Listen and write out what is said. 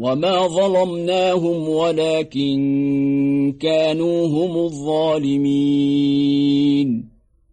وما ظلمناهم ولكن كانوا هم الظالمين